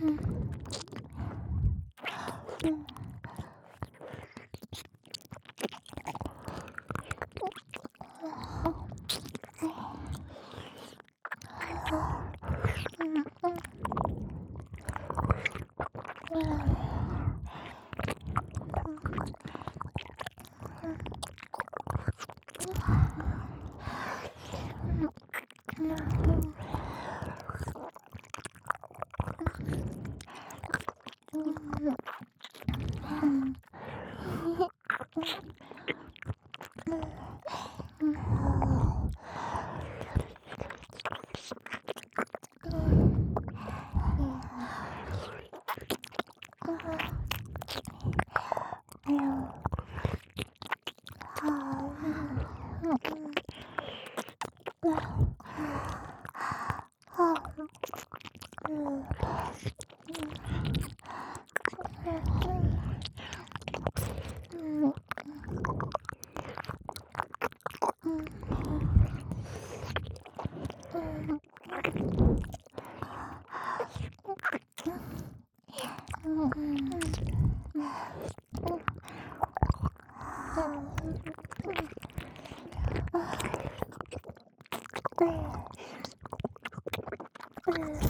Mm-hmm. Wow. う